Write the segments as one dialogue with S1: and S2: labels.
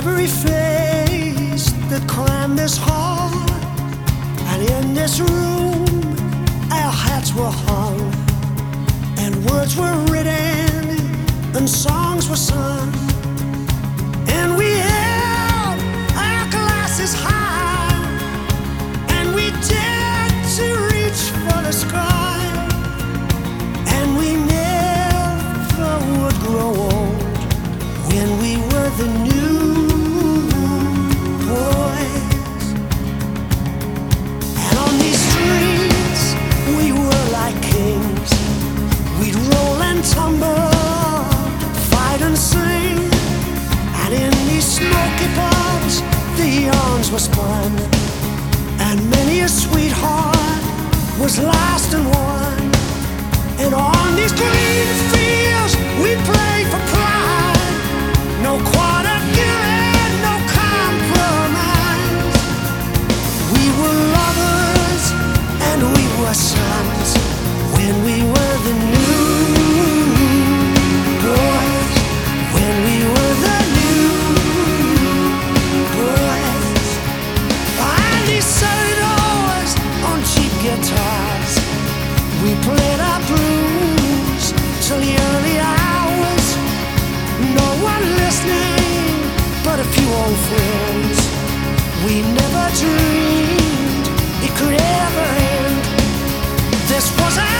S1: every face that climbed this hall, and in this room, our hats were hung, and words were written, and songs were sung, and we held our glasses high, and we dared to reach for the sky. And we never would grow old when we were the new were spun. And many a sweetheart was lost and won. Friends. We never dreamed it could ever end. This was our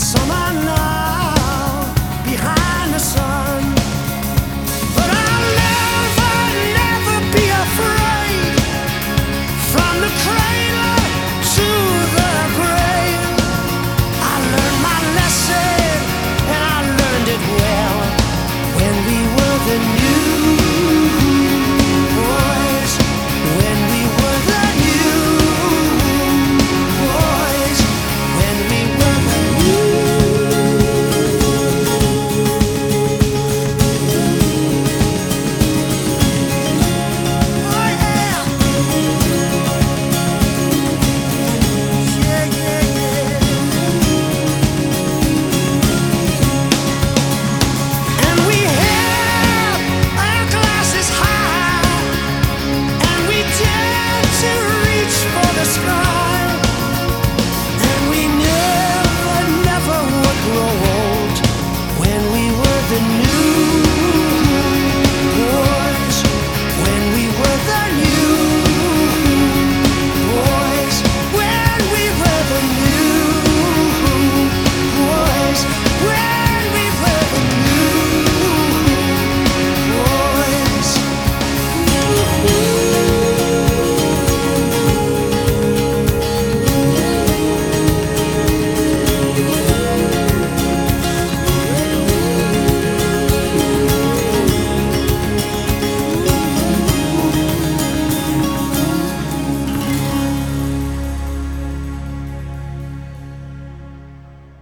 S1: summer